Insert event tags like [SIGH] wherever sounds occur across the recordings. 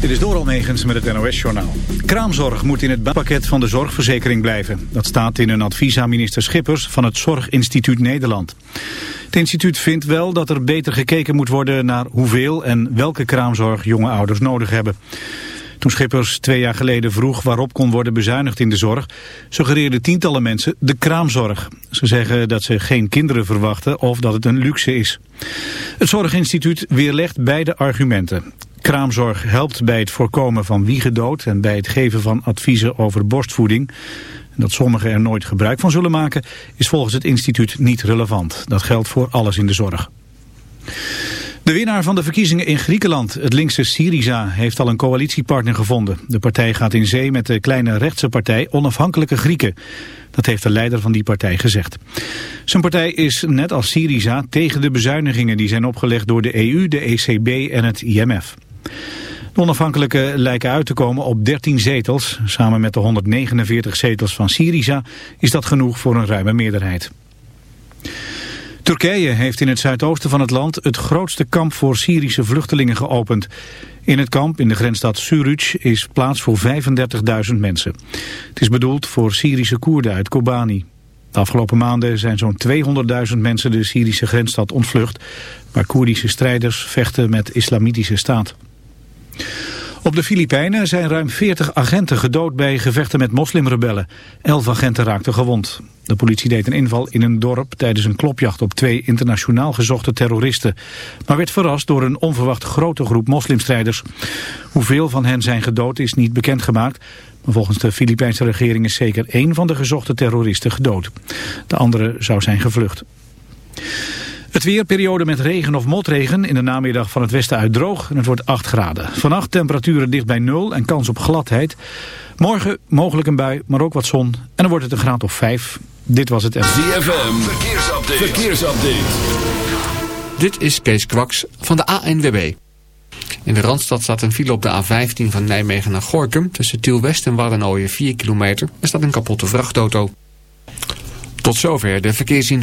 Dit is Doral Negens met het NOS-journaal. Kraamzorg moet in het pakket van de zorgverzekering blijven. Dat staat in een advies aan minister Schippers van het Zorginstituut Nederland. Het instituut vindt wel dat er beter gekeken moet worden naar hoeveel en welke kraamzorg jonge ouders nodig hebben. Toen Schippers twee jaar geleden vroeg waarop kon worden bezuinigd in de zorg, suggereerden tientallen mensen de kraamzorg. Ze zeggen dat ze geen kinderen verwachten of dat het een luxe is. Het Zorginstituut weerlegt beide argumenten. Kraamzorg helpt bij het voorkomen van wiegedood en bij het geven van adviezen over borstvoeding. Dat sommigen er nooit gebruik van zullen maken is volgens het instituut niet relevant. Dat geldt voor alles in de zorg. De winnaar van de verkiezingen in Griekenland, het linkse Syriza, heeft al een coalitiepartner gevonden. De partij gaat in zee met de kleine rechtse partij Onafhankelijke Grieken. Dat heeft de leider van die partij gezegd. Zijn partij is net als Syriza tegen de bezuinigingen die zijn opgelegd door de EU, de ECB en het IMF. De onafhankelijke lijken uit te komen op 13 zetels. Samen met de 149 zetels van Syriza is dat genoeg voor een ruime meerderheid. Turkije heeft in het zuidoosten van het land het grootste kamp voor Syrische vluchtelingen geopend. In het kamp in de grensstad Suruc is plaats voor 35.000 mensen. Het is bedoeld voor Syrische Koerden uit Kobani. De afgelopen maanden zijn zo'n 200.000 mensen de Syrische grensstad ontvlucht... waar Koerdische strijders vechten met islamitische staat. Op de Filipijnen zijn ruim 40 agenten gedood bij gevechten met moslimrebellen. Elf agenten raakten gewond. De politie deed een inval in een dorp tijdens een klopjacht op twee internationaal gezochte terroristen. Maar werd verrast door een onverwacht grote groep moslimstrijders. Hoeveel van hen zijn gedood is niet bekendgemaakt. Maar volgens de Filipijnse regering is zeker één van de gezochte terroristen gedood. De andere zou zijn gevlucht. Het weer, periode met regen of motregen. In de namiddag van het westen uit droog en het wordt 8 graden. Vannacht temperaturen dicht bij 0 en kans op gladheid. Morgen mogelijk een bui, maar ook wat zon. En dan wordt het een graad of 5. Dit was het... ZFM, verkeersupdate. verkeersupdate. Dit is Kees Kwaks van de ANWB. In de Randstad staat een file op de A15 van Nijmegen naar Gorkum. Tussen Tiel West en Waddenooien 4 kilometer. Er staat een kapotte vrachtauto. Tot zover de verkeersin.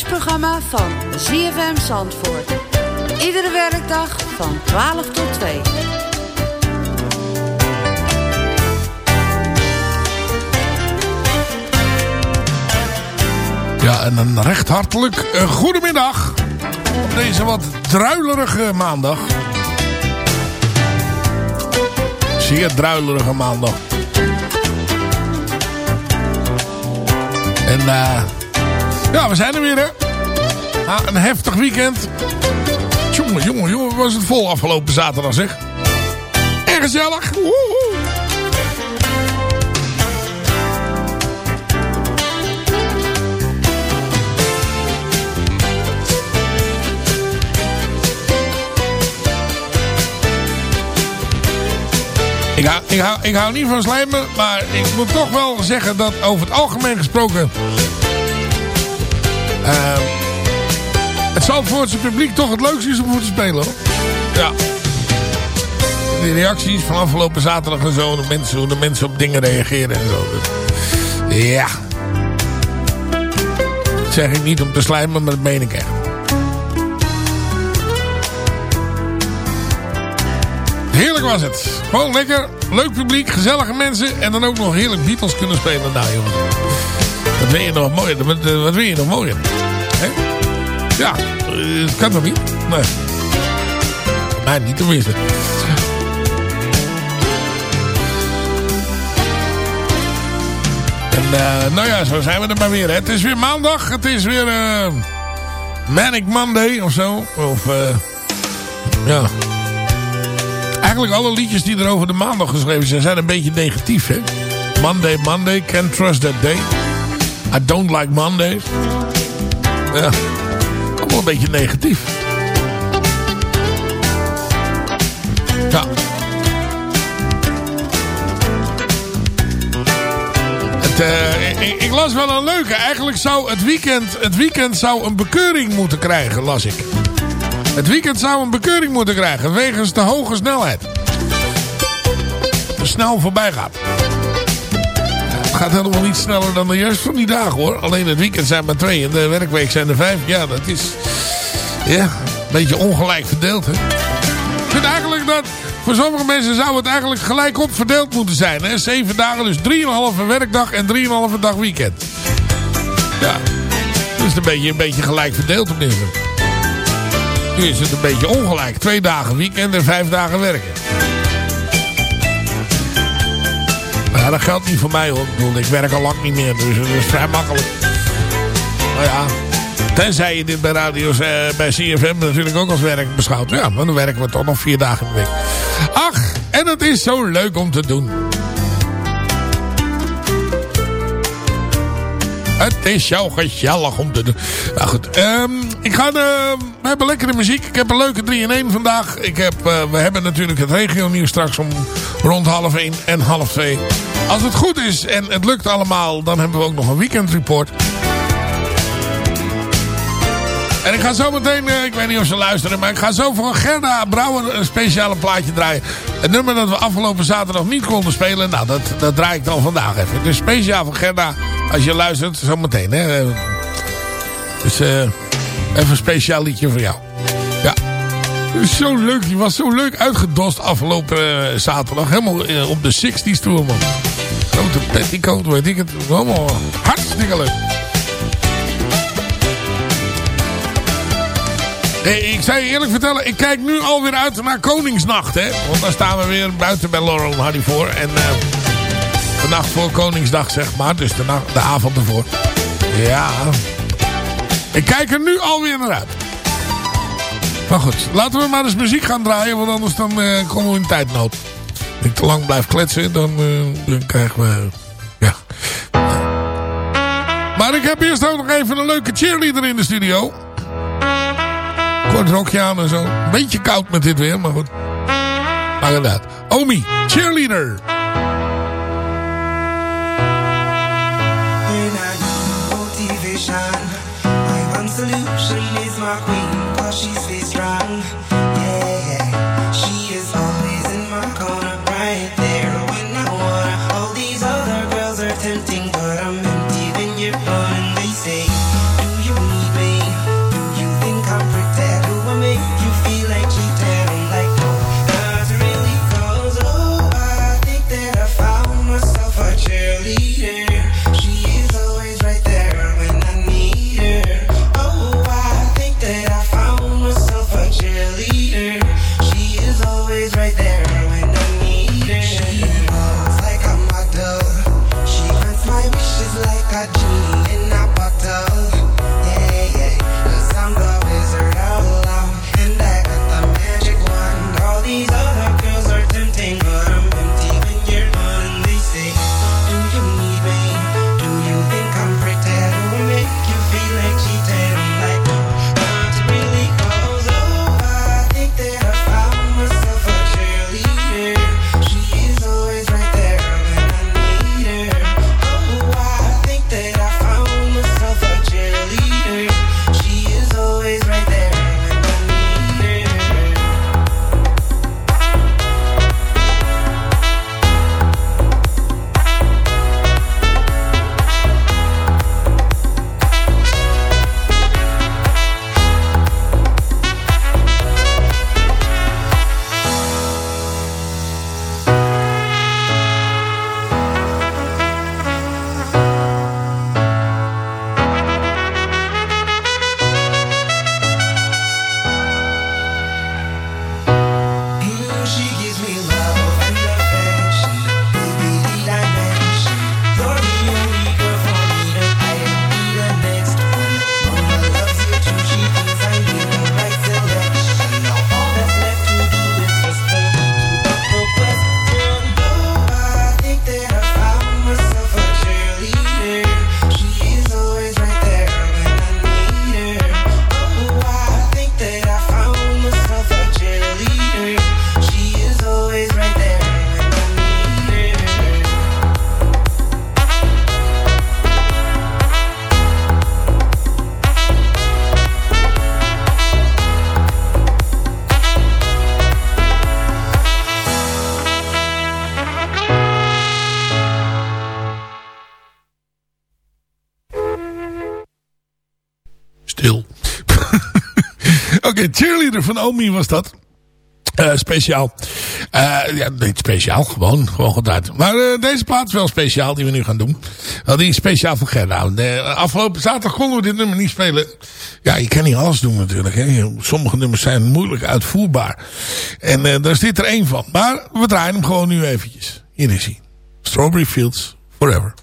Lunchprogramma van ZFM Zandvoort. Iedere werkdag van 12 tot 2. Ja, en een recht hartelijk uh, goedemiddag. Op deze wat druilerige maandag. Zeer druilerige maandag. En uh, ja, we zijn er weer hè. Ah, een heftig weekend. Jongen, jongen, jongen, was het vol afgelopen zaterdag zeg. En gezellig. Woehoe. Ik ik, hou, ik hou niet van slijmen, maar ik moet toch wel zeggen dat over het algemeen gesproken... Uh, het Zandvoortse publiek toch het leukste is om voor te spelen hoor. Ja. Die reacties van afgelopen zaterdag en zo, de mensen, hoe de mensen op dingen reageren en zo. Ja. Dat zeg ik niet om te slijmen, maar dat meen ik echt. Heerlijk was het. Gewoon lekker, leuk publiek, gezellige mensen. En dan ook nog heerlijk Beatles kunnen spelen. Nou jongens, wat wil je nog mooier? Wat, wat wil je nog mooier? Ja, dat kan toch niet? Nee. Maar niet tenminste. En uh, nou ja, zo zijn we er maar weer. Hè. Het is weer maandag. Het is weer Manic Monday of zo. Of ja... Eigenlijk alle liedjes die er over de maandag geschreven zijn, zijn een beetje negatief. Hè? Monday, Monday, can't trust that day. I don't like Mondays. Ja, allemaal een beetje negatief. Ja. Uh, ik, las wel een leuke. Eigenlijk zou het weekend, het weekend zou een bekeuring moeten krijgen, las ik. Het weekend zou een bekeuring moeten krijgen wegens de hoge snelheid. Snel voorbij gaat. Het gaat helemaal niet sneller dan de juist van die dagen hoor. Alleen het weekend zijn maar twee en de werkweek zijn er vijf. Ja, dat is ja, een beetje ongelijk verdeeld. Hè? Ik vind eigenlijk dat voor sommige mensen zou het eigenlijk gelijk op verdeeld moeten zijn. Hè? Zeven dagen, dus drieënhalve werkdag en drieënhalve dag weekend. Ja, dat is een beetje, een beetje gelijk verdeeld tenminste. Nu is het een beetje ongelijk. Twee dagen weekend en vijf dagen werken. Maar dat geldt niet voor mij hoor. Ik, bedoel, ik werk al lang niet meer, dus dat is vrij makkelijk. Nou ja, tenzij je dit bij radio's, eh, bij CFM natuurlijk ook als werk beschouwt. Ja, maar dan werken we toch nog vier dagen in de week. Ach, en het is zo leuk om te doen. Het is zo gezellig om te doen. Nou goed, um, ik ga, uh, we hebben lekkere muziek. Ik heb een leuke 3 in 1 vandaag. Ik heb, uh, we hebben natuurlijk het regio nieuws straks om rond half 1 en half 2. Als het goed is en het lukt allemaal, dan hebben we ook nog een weekendreport. En ik ga zo meteen, uh, ik weet niet of ze luisteren, maar ik ga zo voor Gerda Brouwer een speciale plaatje draaien. Het nummer dat we afgelopen zaterdag niet konden spelen, nou dat, dat draai ik dan vandaag even. Dus speciaal voor Gerda, als je luistert, zo meteen. Hè. Dus uh, even een speciaal liedje voor jou. Ja. Zo leuk, die was zo leuk uitgedost afgelopen uh, zaterdag. Helemaal uh, op de 60s tour man. Grote petticoat, weet ik het. Allemaal hartstikke leuk. Hey, ik zou je eerlijk vertellen, ik kijk nu alweer uit naar Koningsnacht. Hè? Want daar staan we weer buiten bij Laurel Hardy voor. En uh, de nacht voor Koningsdag, zeg maar. Dus de, de avond ervoor. Ja. Ik kijk er nu alweer naar uit. Maar goed, laten we maar eens muziek gaan draaien. Want anders dan uh, komen we in tijdnood. Als ik te lang blijf kletsen, dan, uh, dan krijgen we... Ja. Maar ik heb eerst ook nog even een leuke cheerleader in de studio. Kort rokje aan en zo. Beetje koud met dit weer, maar goed. Maar inderdaad. Omi, cheerleader. One solution is my queen, cause she van Omi was dat. Eh, speciaal. Eh, ja, niet speciaal, gewoon, gewoon. Maar eh, deze plaat is wel speciaal, die we nu gaan doen. Wel, die is speciaal voor Gerda. De afgelopen zaterdag konden we dit nummer niet spelen. Ja, je kan niet alles doen natuurlijk. Hè. Sommige nummers zijn moeilijk uitvoerbaar. En daar dit er één van. Maar we draaien hem gewoon nu eventjes. Hier is hij. Strawberry Fields Forever.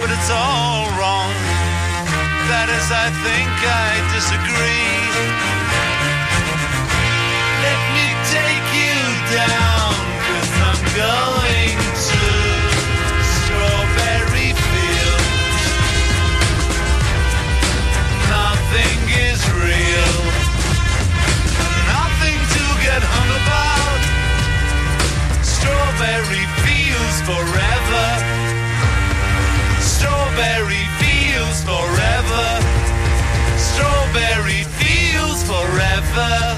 But it's all wrong. That is, I think I disagree. Let me take you down, cause I'm going to Strawberry Fields. Nothing is real. Nothing to get hung about. Strawberry fields forever. Strawberry fields forever. Strawberry fields forever.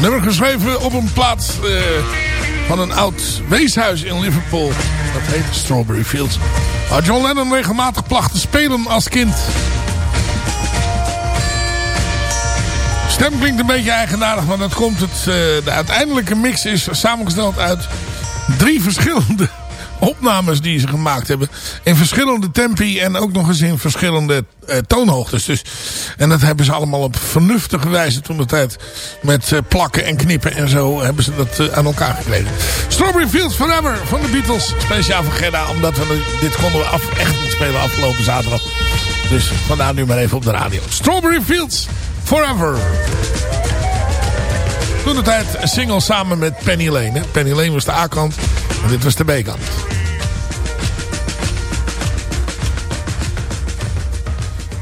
Nummer geschreven op een plaats eh, van een oud weeshuis in Liverpool. Dat heet Strawberry Fields. Waar John Lennon regelmatig placht te spelen als kind. Stem klinkt een beetje eigenaardig, maar dat komt het... eh, de uiteindelijke mix is samengesteld uit drie verschillende [LAUGHS] opnames die ze gemaakt hebben. In verschillende tempi en ook nog eens in verschillende eh, toonhoogtes. Dus, en dat hebben ze allemaal op vernuftige wijze toen de tijd met eh, plakken en knippen en zo hebben ze dat aan elkaar gekregen. Strawberry Fields Forever van de Beatles. Speciaal voor Gerda, omdat we dit konden we af, echt niet spelen afgelopen zaterdag. Dus vandaar nu maar even op de radio. Strawberry Fields Forever. Toen de tijd single samen met Penny Lane. hè. Penny Lane was de A-kant en dit was de B-kant.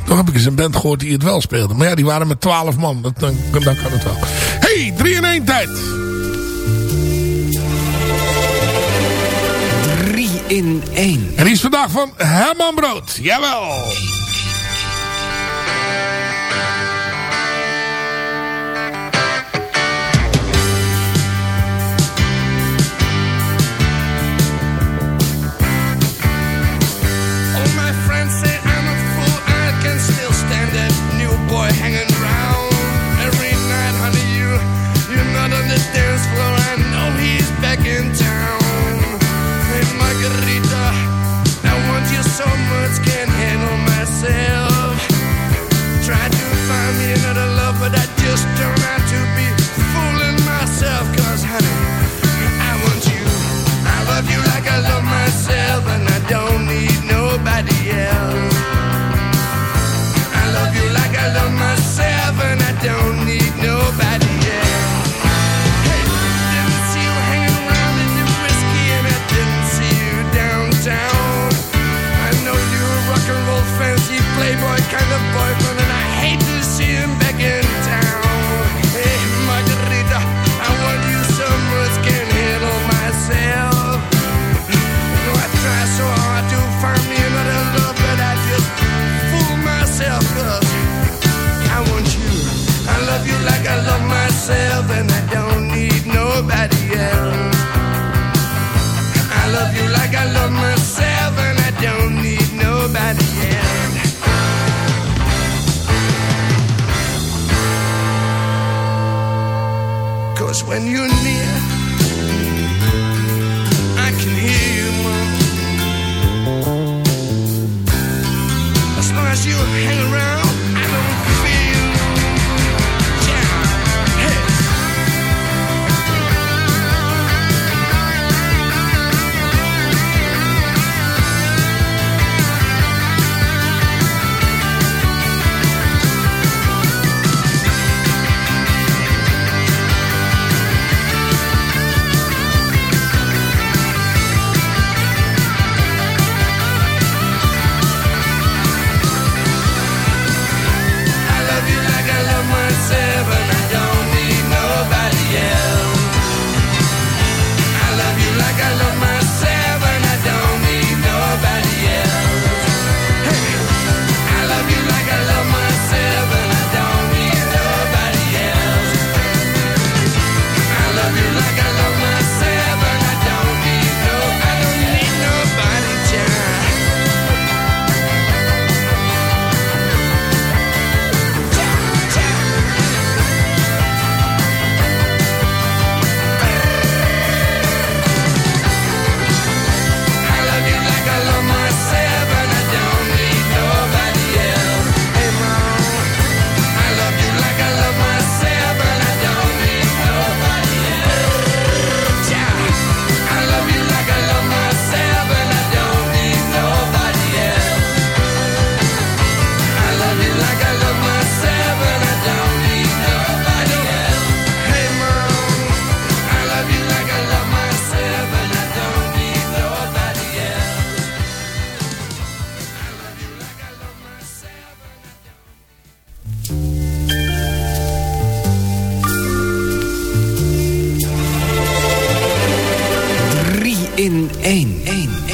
Toch heb ik eens een band gehoord die het wel speelde. Maar ja, die waren met 12 man. Dat, dan, dan kan het wel. Hey, 3 in 1 tijd. 3 in 1. En die is vandaag van Herman Brood. Jawel. dance floor. I know he's back in town. Margarita, I want you so much, can't handle myself. To find me another love, but I just don't. when you're near. I can hear you, Mom. As long as you hang around. in één.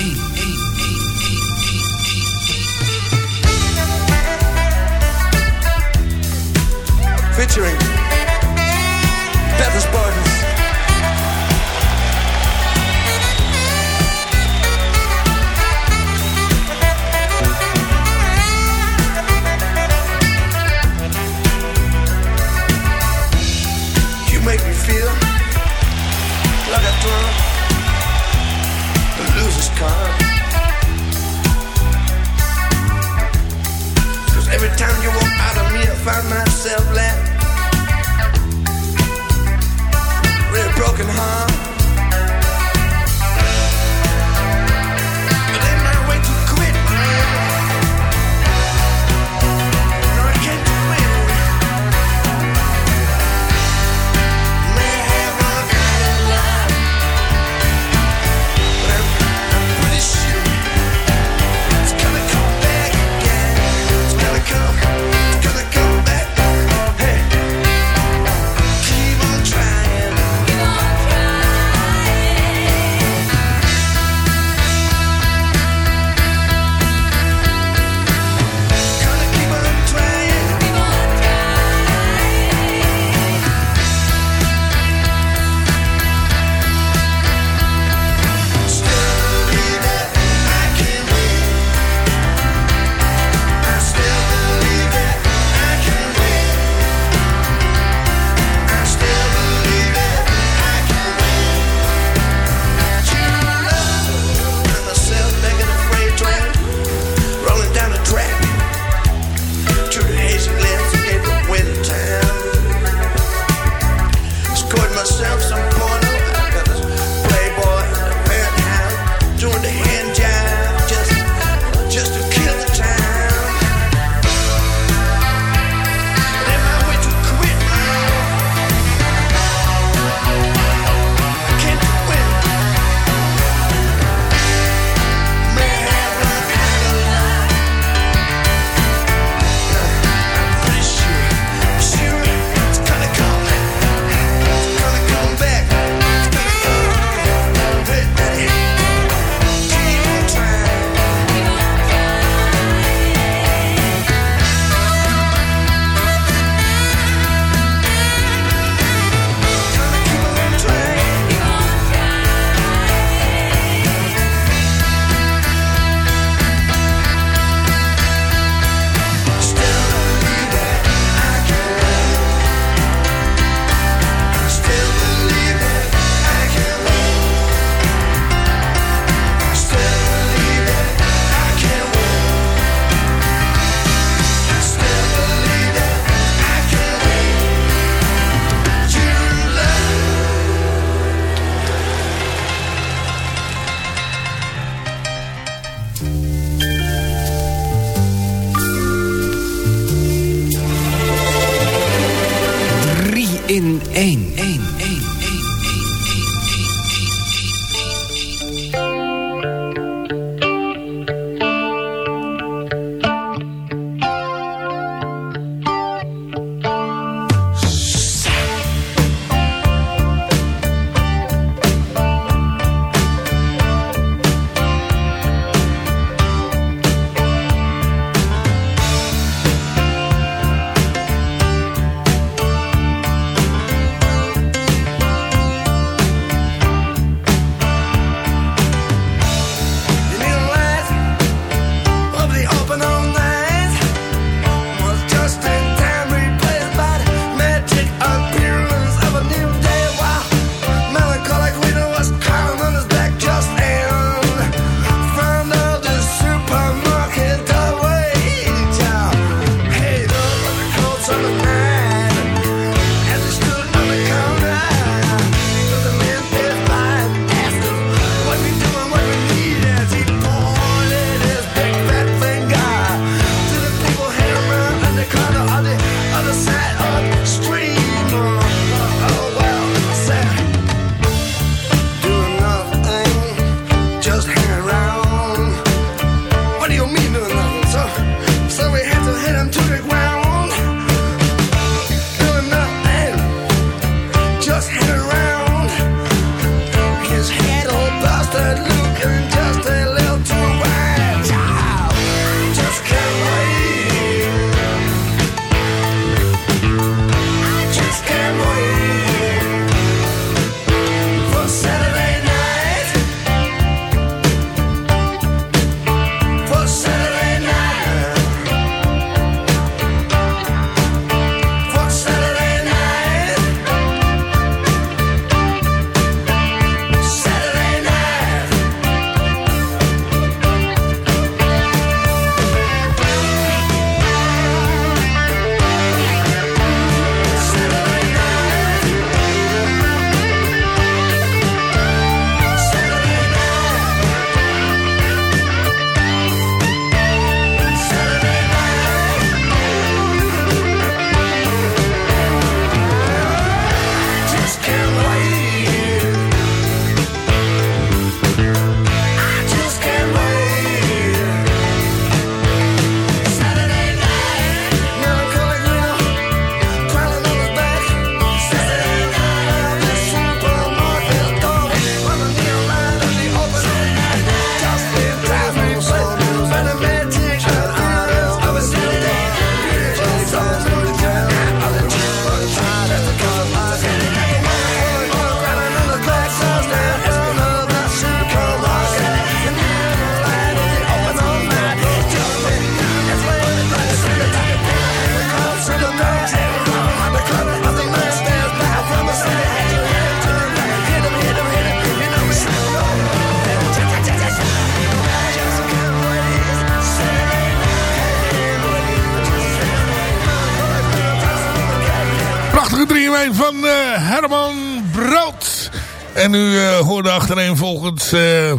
Eh,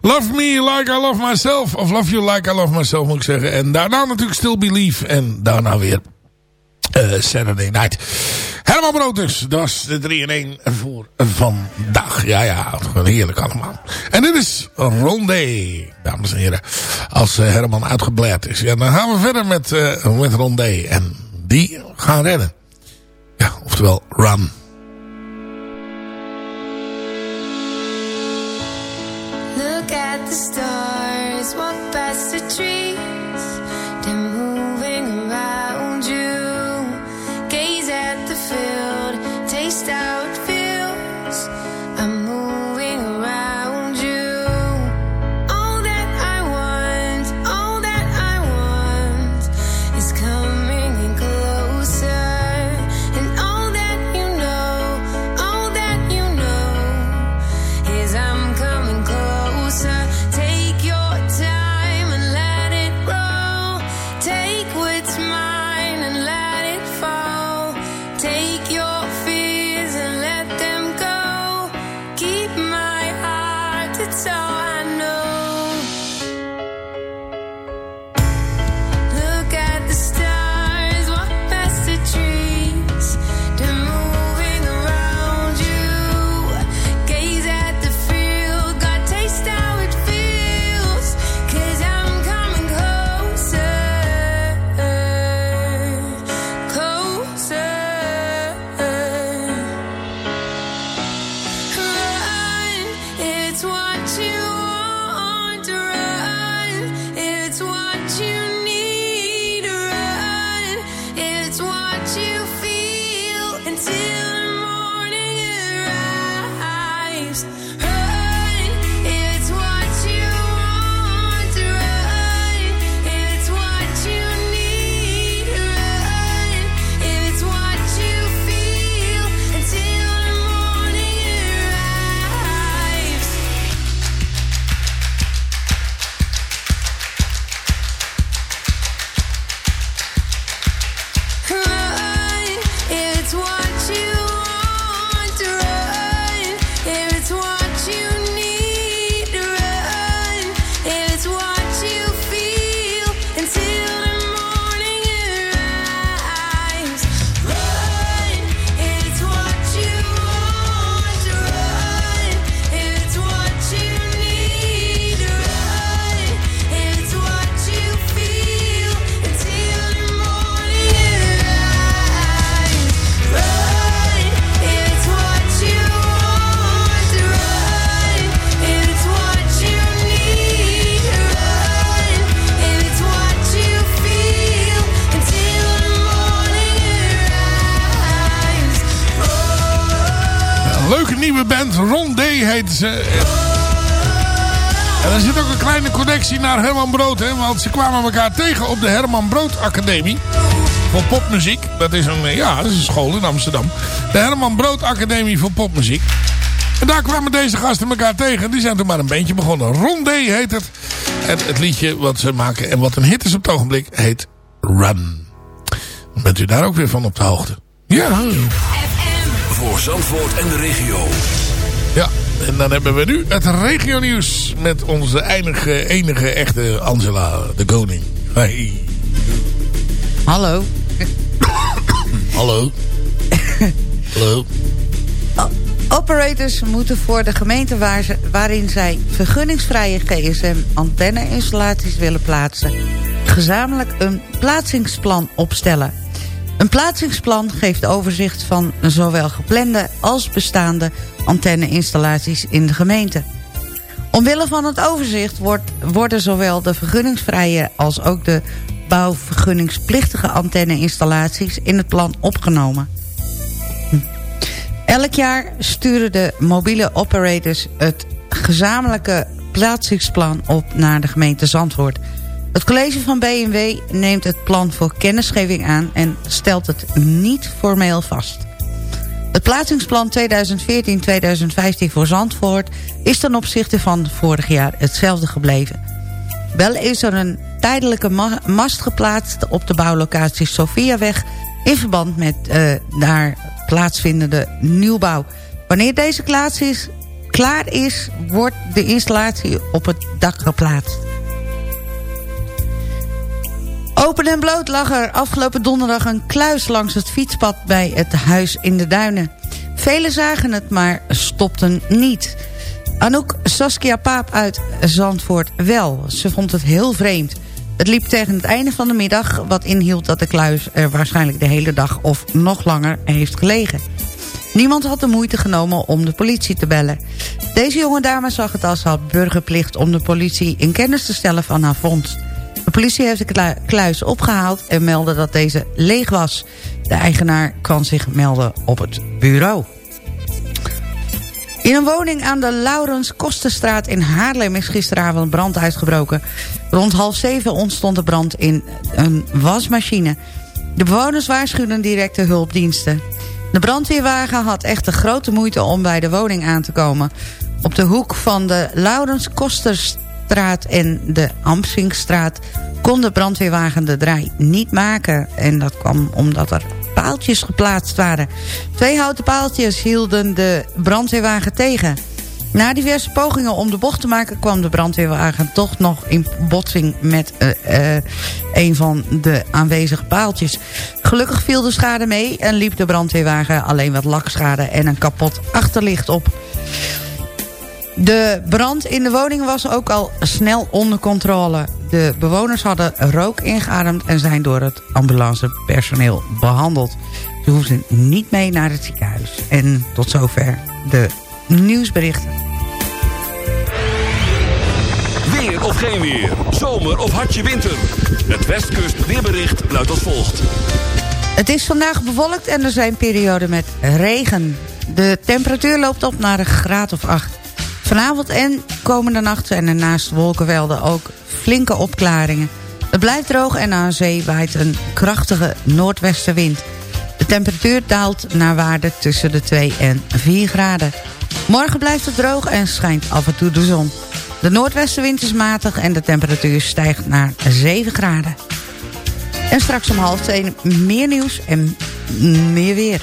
Love Me Like I Love Myself. Of Love You Like I Love Myself moet ik zeggen. En daarna natuurlijk Still Believe. En daarna weer eh, Saturday Night. Herman Brood dus. Dat is de 3 in 1 voor vandaag. Ja, ja. Heerlijk allemaal. En dit is Rondé. Dames en heren. Als eh, Herman uitgebleid is. Ja, dan gaan we verder met, met Rondé. En die gaan redden. Ja, oftewel Run. At the stars, walk past the trees, Ze. En er zit ook een kleine connectie naar Herman Brood. Hè, want ze kwamen elkaar tegen op de Herman Brood Academie. Voor popmuziek. Dat is een, ja, dat is een school in Amsterdam. De Herman Brood Academie voor popmuziek. En daar kwamen deze gasten elkaar tegen. Die zijn toen maar een bandje begonnen. Ron Day heet het. En het liedje wat ze maken en wat een hit is op het ogenblik heet Run. Bent u daar ook weer van op de hoogte? Ja. Voor Zandvoort en de regio. En dan hebben we nu het regionieuws met onze enige, enige echte Angela de Koning. Hey. Hallo. [COUGHS] Hallo. [COUGHS] Hallo. Operators moeten voor de gemeente waar ze, waarin zij vergunningsvrije GSM-antenne-installaties willen plaatsen... gezamenlijk een plaatsingsplan opstellen. Een plaatsingsplan geeft overzicht van zowel geplande als bestaande antenne-installaties in de gemeente. Omwille van het overzicht wordt, worden zowel de vergunningsvrije als ook de bouwvergunningsplichtige antenne-installaties in het plan opgenomen. Hm. Elk jaar sturen de mobiele operators het gezamenlijke plaatsingsplan op naar de gemeente Zandvoort. Het college van BMW neemt het plan voor kennisgeving aan en stelt het niet formeel vast. Het plaatsingsplan 2014-2015 voor Zandvoort is ten opzichte van vorig jaar hetzelfde gebleven. Wel is er een tijdelijke ma- mast geplaatst op de bouwlocatie Sofiaweg... in verband met eh, daar plaatsvindende nieuwbouw. Wanneer deze klaar is, klaar is, wordt de installatie op het dak geplaatst. Open en bloot lag er afgelopen donderdag een kluis langs het fietspad bij het huis in de Duinen. Velen zagen het, maar stopten niet. Anouk Saskia Paap uit Zandvoort wel. Ze vond het heel vreemd. Het liep tegen het einde van de middag, wat inhield dat de kluis er waarschijnlijk de hele dag of nog langer heeft gelegen. Niemand had de moeite genomen om de politie te bellen. Deze jonge dame zag het als haar burgerplicht om de politie in kennis te stellen van haar vondst. De politie heeft de klu- kluis opgehaald en meldde dat deze leeg was. De eigenaar kan zich melden op het bureau. In een woning aan de Laurens Kostenstraat in Haarlem is gisteravond brand uitgebroken. Rond half zeven ontstond de brand in een wasmachine. De bewoners waarschuwden directe hulpdiensten. De brandweerwagen had echter grote moeite om bij de woning aan te komen. Op de hoek van de Laurens En de Amsinkstraat... kon de brandweerwagen de draai niet maken. En dat kwam omdat er paaltjes geplaatst waren. Twee houten paaltjes hielden de brandweerwagen tegen. Na diverse pogingen om de bocht te maken... kwam de brandweerwagen toch nog in botsing met eh, eh, een van de aanwezige paaltjes. Gelukkig viel de schade mee en liep de brandweerwagen alleen wat lakschade... en een kapot achterlicht op. De brand in de woning was ook al snel onder controle. De bewoners hadden rook ingeademd en zijn door het ambulancepersoneel behandeld. Ze hoefden niet mee naar het ziekenhuis. En tot zover de nieuwsberichten. Weer of geen weer. Zomer of hartje winter. Het Westkust weerbericht luidt als volgt. Het is vandaag bewolkt en er zijn perioden met regen. De temperatuur loopt op naar een graad of 8. Vanavond en komende nacht zijn er naast wolkenvelden ook flinke opklaringen. Het blijft droog en aan zee waait een krachtige noordwestenwind. De temperatuur daalt naar waarde tussen de 2 en 4 graden. Morgen blijft het droog en schijnt af en toe de zon. De noordwestenwind is matig en de temperatuur stijgt naar 7 graden. En straks om half 2 meer nieuws en meer weer.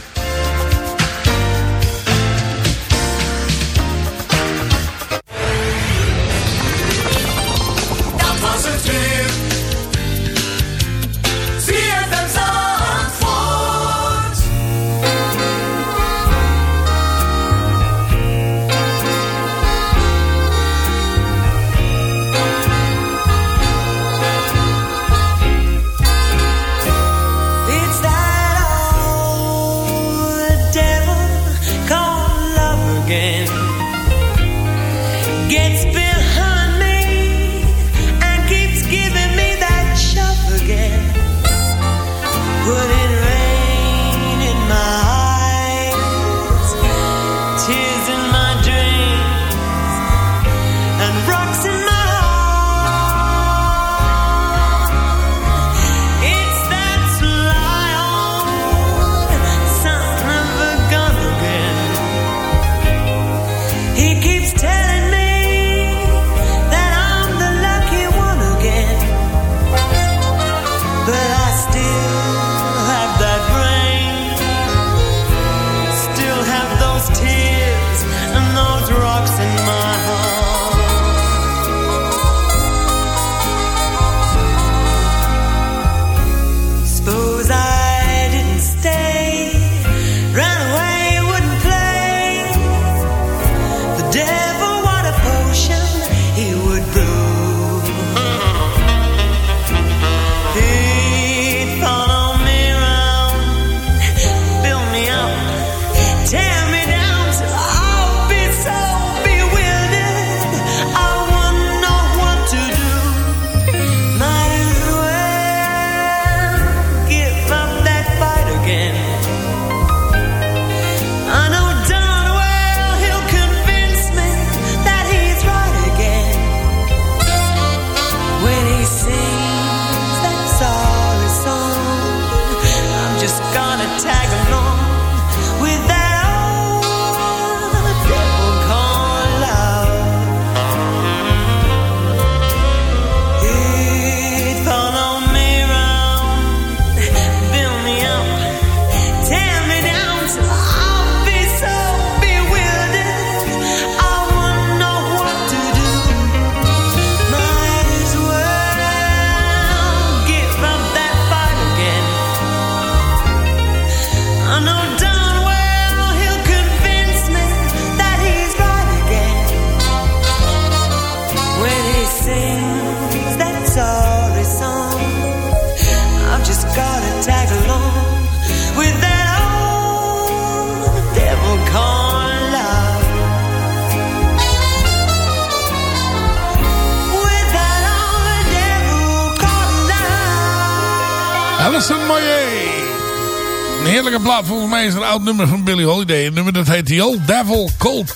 Nummer van Billie Holiday. Een nummer dat heet The Old Devil Cold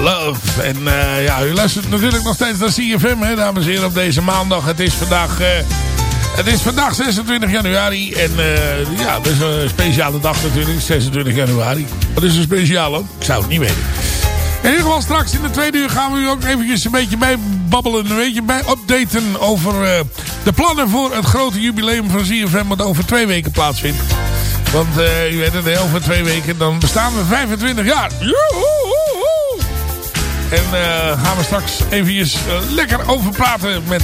Love. En eh, ja, u luistert natuurlijk nog steeds naar CFM, hè, dames en heren, op deze maandag. Het is vandaag... eh, het is vandaag 26 januari en eh, ja, dat is een speciale dag natuurlijk, 26 januari. Wat is een speciale? Ik zou het niet weten. In ieder geval straks in de tweede uur gaan we u ook eventjes een beetje bij babbelen, een beetje bij updaten over de plannen voor het grote jubileum van ZFM wat over twee weken plaatsvindt. Want eh, u weet het, over twee weken dan bestaan we 25 jaar. En eh, gaan we straks eventjes eh, lekker over praten met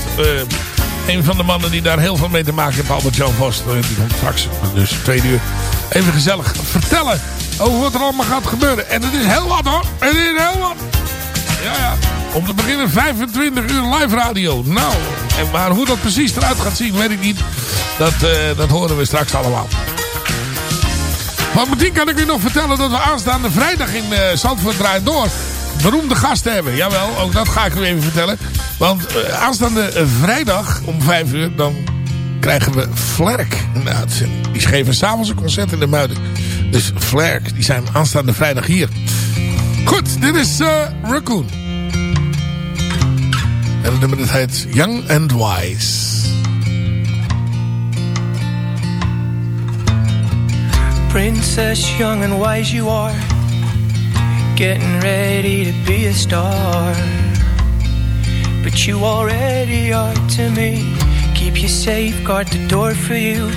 een van de mannen die daar heel veel mee te maken heeft. Albert Jan Vos. Die komt straks, dus tweede uur, even gezellig vertellen over wat er allemaal gaat gebeuren. En het is heel wat hoor. Het is heel wat. Ja, ja. Om te beginnen 25 uur live radio. Nou, en maar hoe dat precies eruit gaat zien, weet ik niet. Dat, dat horen we straks allemaal. Want meteen kan ik u nog vertellen dat we aanstaande vrijdag in eh Zandvoort draaien door beroemde gasten hebben. Jawel, ook dat ga ik u even vertellen. Want eh, aanstaande eh, vrijdag om 5 uur dan krijgen we Flerk uitzending. Die geven s'avonds een concert in de Muiden. Dus Flerk, die zijn aanstaande vrijdag hier. Goed, dit is Raccoon. En het nummer dat heet Young and Wise. Princess, young and wise you are, getting ready to be a star. But you already are to me. Keep you safe, guard the door for you.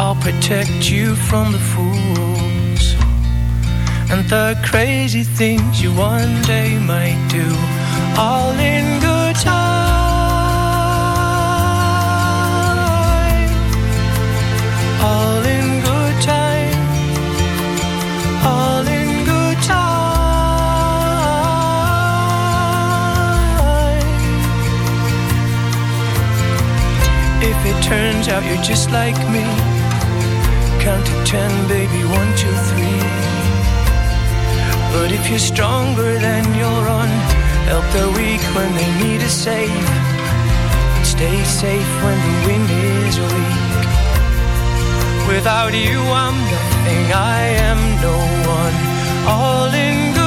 I'll protect you from the fools and the crazy things you one day might do. All in good time. All in good If it turns out you're just like me, count to ten, baby, one, two, three. But if you're stronger, then you'll run. Help the weak when they need a save. Stay safe when the wind is weak. Without you, I'm nothing, I am no one. All in good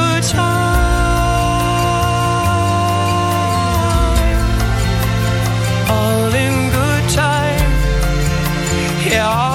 Yeah,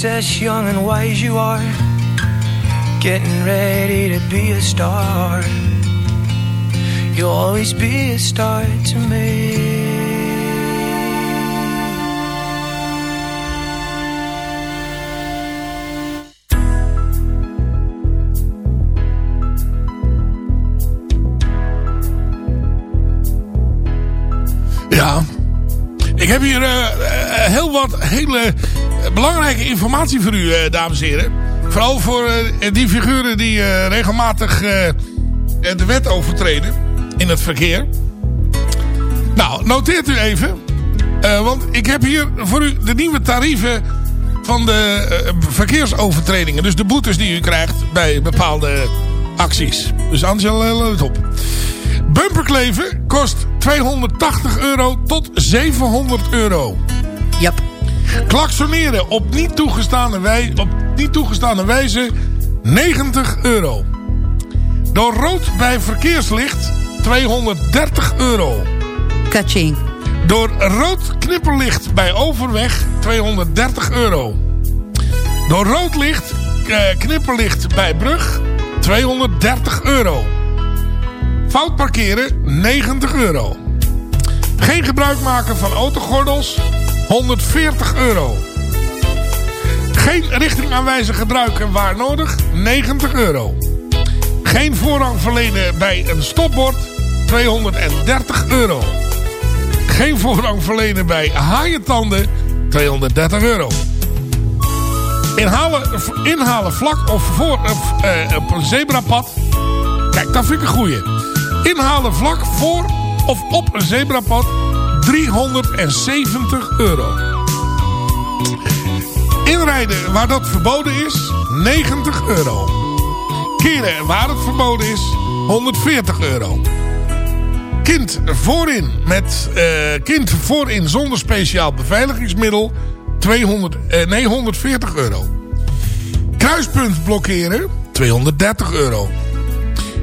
Princess, young and wise you are, getting ready to be a star. You'll always be a star to me. Ja, ik heb hier eh, heel wat hele belangrijke informatie voor u, eh, dames en heren. Vooral voor eh, die figuren die eh, regelmatig eh, eh, de wet overtreden in het verkeer. Nou, noteert u even. Eh, want ik heb hier voor u de nieuwe tarieven van de eh, verkeersovertredingen. Dus de boetes die u krijgt bij bepaalde acties. Dus Angela, eh, let op. Bumperkleven kost 280 euro tot 700 euro. Klaksoneren op niet toegestane, wij, op niet toegestane wijze 90 euro. Door rood bij verkeerslicht 230 euro. Kaching. Door rood knipperlicht bij overweg 230 euro. Door rood licht, eh, knipperlicht bij brug 230 euro. Fout parkeren 90 euro. Geen gebruik maken van autogordels 140 euro. Geen richtingaanwijzer gebruiken waar nodig 90 euro. Geen voorrang verlenen bij een stopbord 230 euro. Geen voorrang verlenen bij haaientanden 230 euro. Inhalen, inhalen vlak of voor eh, op een zebrapad. Kijk, dat vind ik een goeie. Inhalen vlak voor of op een zebrapad 370 euro. Inrijden waar dat verboden is 90 euro. Keren waar het verboden is 140 euro. Kind voorin met eh, kind voorin zonder speciaal beveiligingsmiddel 200, eh, nee, 140 euro. Kruispunt blokkeren 230 euro.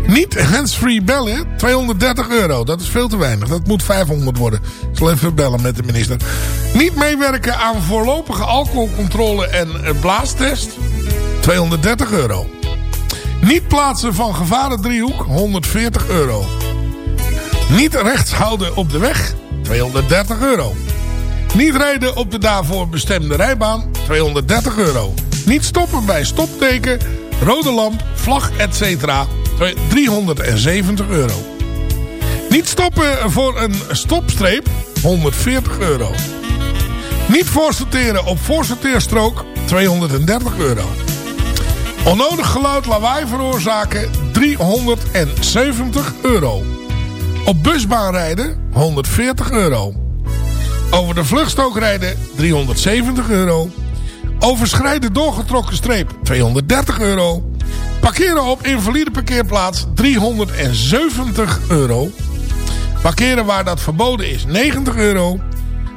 Niet handsfree bellen 230 euro. Dat is veel te weinig. Dat moet 500 worden. Ik zal even bellen met de minister. Niet meewerken aan voorlopige alcoholcontrole en eh, blaastest 230 euro. Niet plaatsen van gevarendriehoek 140 euro. Niet rechts houden op de weg 230 euro. Niet rijden op de daarvoor bestemde rijbaan 230 euro. Niet stoppen bij stopteken, rode lamp, vlag etc. 370 euro. Niet stoppen voor een stopstreep 140 euro. Niet voorsorteren op voorsorteerstrook 230 euro. Onnodig geluid lawaai veroorzaken 370 euro. Op busbaan rijden 140 euro. Over de vluchtstrook rijden 370 euro. Overschrijden doorgetrokken streep 230 euro. Parkeren op invalide parkeerplaats 370 euro. Parkeren waar dat verboden is 90 euro.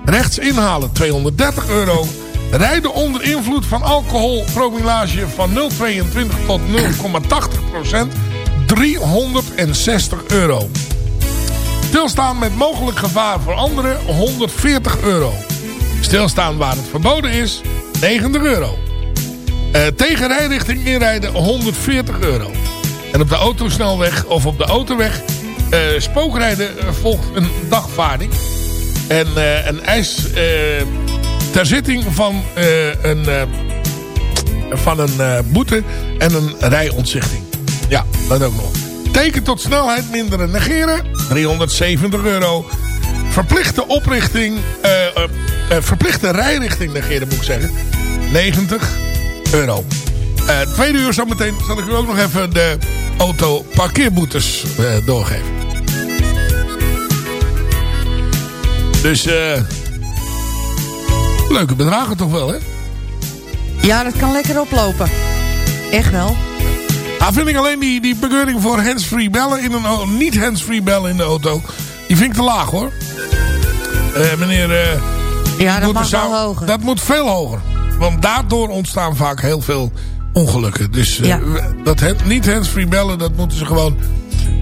Rechts inhalen 230 euro. Rijden onder invloed van alcoholpromillage van 0,22 tot 0,80 procent 360 euro. Stilstaan met mogelijk gevaar voor anderen 140 euro. Stilstaan waar het verboden is 90 euro. Uh, tegen rijrichting inrijden 140 euro. En op de autosnelweg of op de autoweg uh, spookrijden uh, volgt een dagvaarding. En een eis ter zitting van een, van een boete en een rijontzichting. Ja, dat ook nog. Teken tot snelheid minderen negeren 370 euro. Verplichte oprichting, verplichte rijrichting negeren moet ik zeggen 90 euro. Uh, tweede uur zometeen zal ik u ook nog even de auto parkeerboetes uh, doorgeven. Dus eh leuke bedragen toch wel hè? Ja, dat kan lekker oplopen. Echt wel. Nou vind ik alleen die, die bekeuring voor handsfree bellen in een niet handsfree bellen in de auto. Die vind ik te laag hoor. Uh, meneer... ja, dat mag wel hoger. Dat moet veel hoger. Want daardoor ontstaan vaak heel veel ongelukken. Dus uh, ja. dat niet handsfree bellen, dat moeten ze gewoon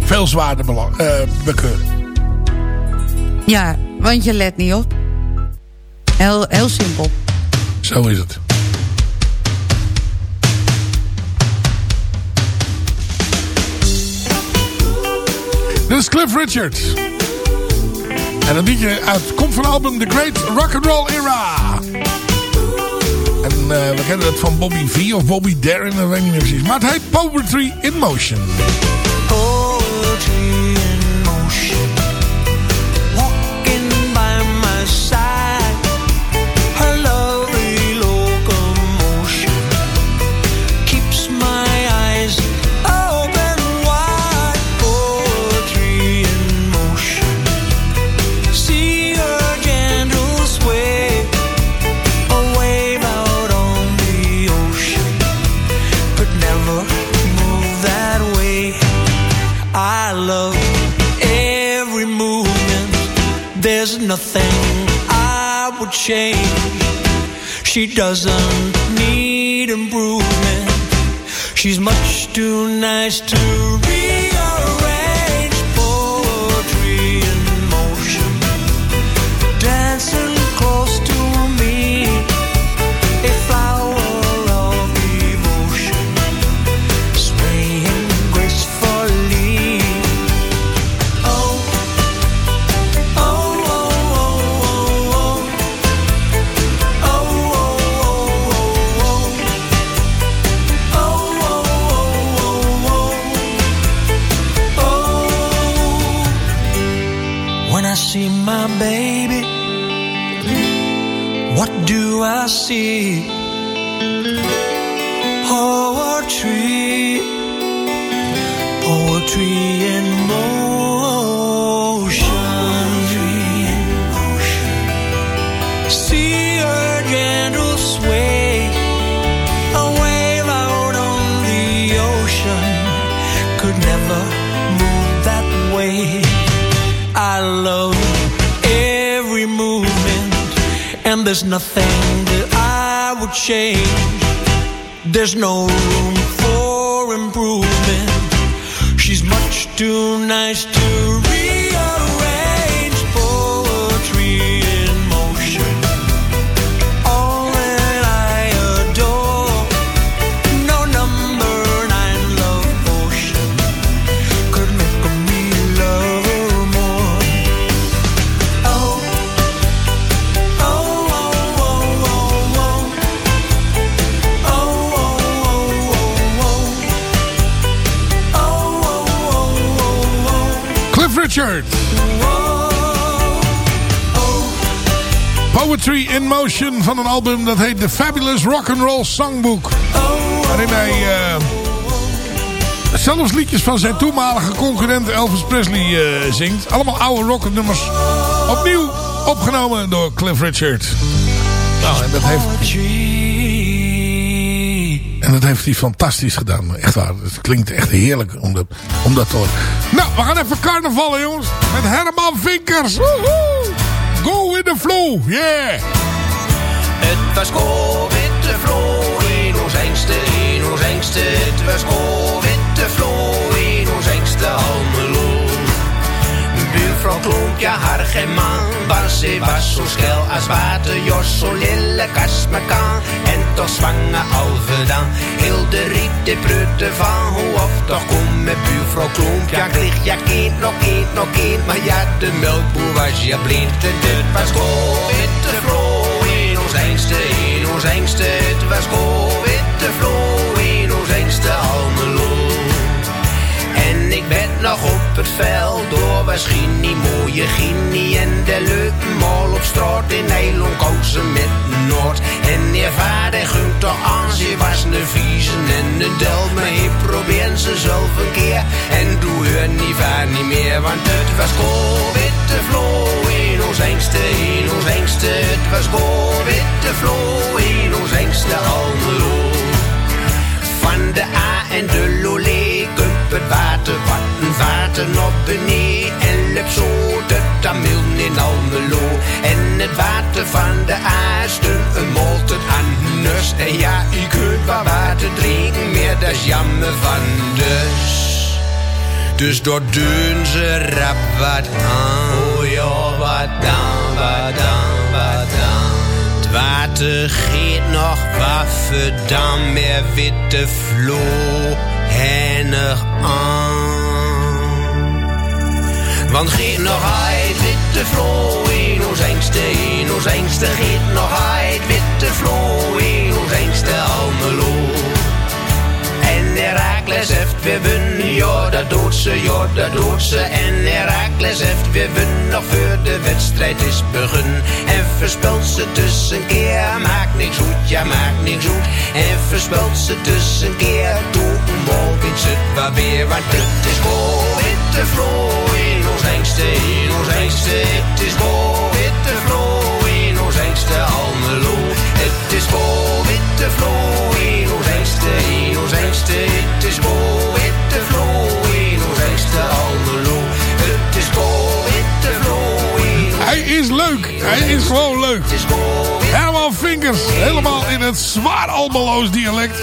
veel zwaarder uh, bekeuren. Ja, want je let niet op. Heel, heel simpel. Zo is het. Dit is Cliff Richard. En dat liedje uit, komt van het album The Great Rock and Roll Era. En uh, we kennen het van Bobby V of Bobby Darin, dat weet ik niet precies. Maar het heet Poetry in Motion. Poetry nothing I would change. She doesn't need improvement. She's much too nice to rearrange I see poetry, poetry. Yeah. There's nothing that I would change. There's no room for improvement. She's much too nice to Poetry in Motion van een album dat heet The Fabulous Rock'n'Roll Songbook. Waarin hij eh, zelfs liedjes van zijn toenmalige concurrent Elvis Presley eh, zingt. Allemaal oude rock'n'nummers. Opnieuw opgenomen door Cliff Richard. Nou, en dat heeft... En dat heeft hij fantastisch gedaan. Echt waar. Het klinkt echt heerlijk om dat, om dat te horen. Nou, we gaan even carnavallen, jongens. Met Herman Vinkers. Woehoe. Go with the flow. Yeah. Het was go with the flow in ons engste, in ons engste. Het was go with the flow in ons engste från Klok, geen man, want ze was zo snel as water jos zo lille kast me kan. En toch zwanger al verdaan heel de prutte van Hoe of toch kom met buurvrouw Klomp Ja kreeg ja kind, nog kind, nog kind Maar ja, de melkboer was ja blind. En dit was witte vrouw In ons engste, in ons engste. Het was witte vloer In ons engste Almelo nog op het veld door Ginny, mooie Ginny en de leuke mal op straat in Nederland kousen met Noord. En je vader gunt toch aan, ze was een viezen en een del, maar probeer ze zelf een keer. En doe hun niet vaar niet meer, want het was with the flow in ons engste, in ons engste. Het was with the flow in ons engste Almelo. Van de A en de Lolé Kump het water wat water op beneden En lep zo de Tamil in Almelo. En het water van de A stond een molt het aan En ja, ik kunt wat water drinken meer, dat is jammer van dus Dus door doen ze rap wat aan. Oh ja, wat dan, wat dan, wat dan. Het water giet nog waffen, dan meer witte vloer hennig aan. Want giet nog uit witte vloer in ons engste, in ons engste giet nog uit witte vloer in ons engste Almelo. En Herakles heeft weer wun, ja dat doet ze, ja dat doet ze. En Herakles heeft weer wun, nog voor de wedstrijd is begun. En verspelt ze tussen keer, maakt niks goed, ja maakt niks goed. En verspelt ze tussen keer, doe een bal, het maar weer. Want het is go, witte in ons engste, in ons engste. Het is go, witte vloer in ons engste Almelo. Het is go, witte vloer in ons engste, in ons engste. Het is go, witte vloer in ons engste Almelo. Het is go, witte vloer in ons Hij is leuk. leuk. Herman Vinkers, helemaal in het zwaar Almeloos dialect.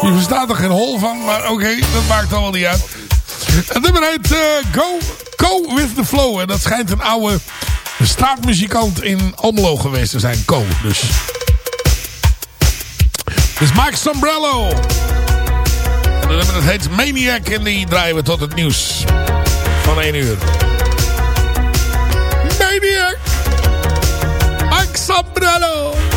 Je verstaat er geen hol van, maar oké, dat maakt allemaal niet uit. Het nummer heet eh, Go, Go With The Flow. En dat schijnt een oude straatmuzikant in Almelo geweest te zijn. Co, dus. Is Mike Sombrello. En dat nummer heet Maniac. En die draaien we tot het nieuws van 1 uur. Maniac. Mike Sombrello.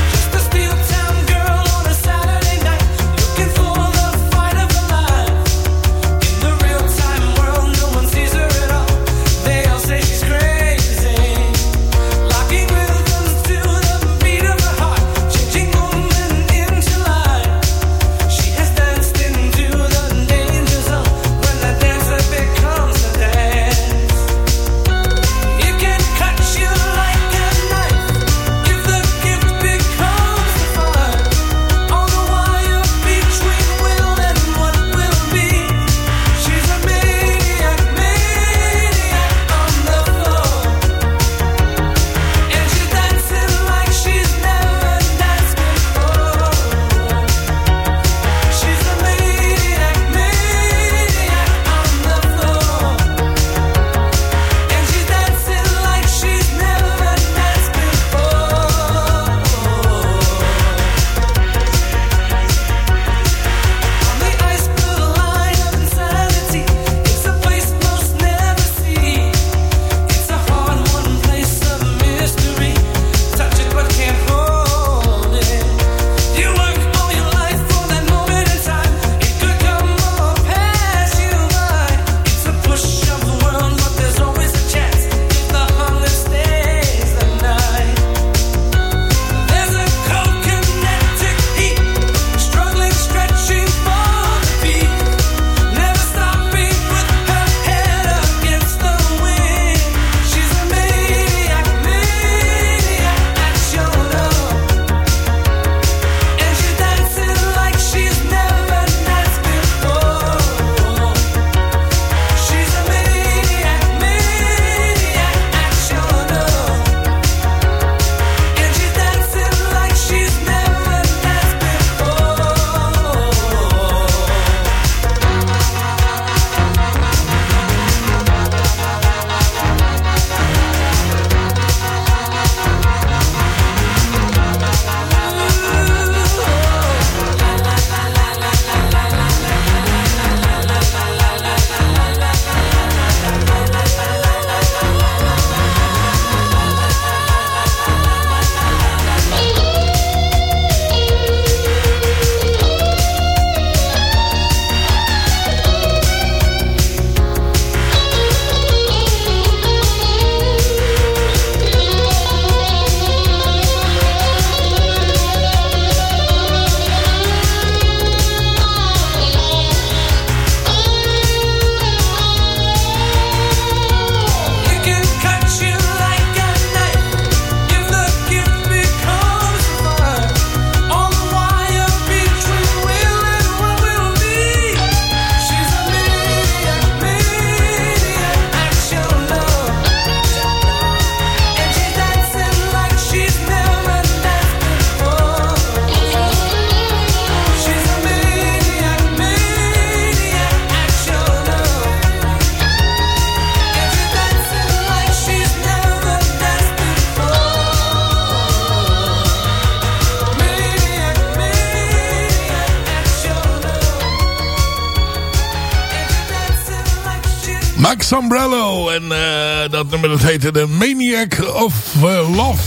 Heette The Maniac of eh, Love.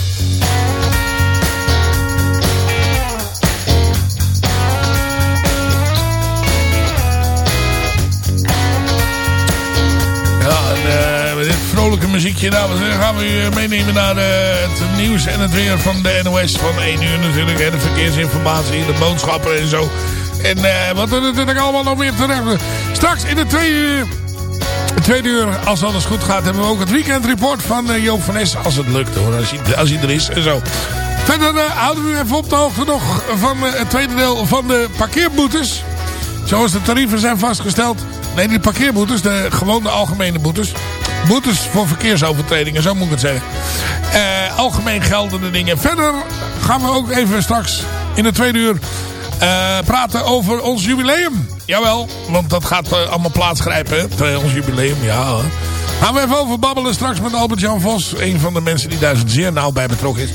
Ja, eh, met dit vrolijke muziekje dames en gaan we u eh, meenemen naar het nieuws en het weer van de NOS van 1 uur natuurlijk. En de verkeersinformatie, de boodschappen en zo. En wat er natuurlijk allemaal nog meer terecht. Straks in de tweede uur, de tweede uur, als alles goed gaat, hebben we ook het weekendreport van eh, Joop van Es. Als het lukt hoor, als hij, hij er is en zo. Verder eh, houden we u even op de hoogte nog van eh, het tweede deel van de parkeerboetes. Zoals de tarieven zijn vastgesteld. Nee, niet parkeerboetes, de gewone algemene boetes. Boetes voor verkeersovertredingen, zo moet ik het zeggen. Eh, algemeen geldende dingen. Verder gaan we ook even straks in de tweede uur eh, praten over ons jubileum. Jawel, want dat gaat eh, allemaal plaatsgrijpen. hè, eh, ons jubileum, ja. Gaan we even over babbelen straks met Albert-Jan Vos. Een van de mensen die daar zeer nauw bij betrokken is.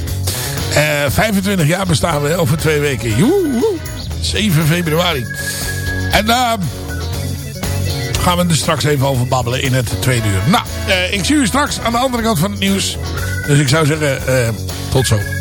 Eh, 25 jaar bestaan we over twee weken. Joehoe. 7 februari. En daar gaan we er straks even over babbelen in het tweede uur. Nou, ik zie u straks aan de andere kant van het nieuws. Dus ik zou zeggen, tot zo.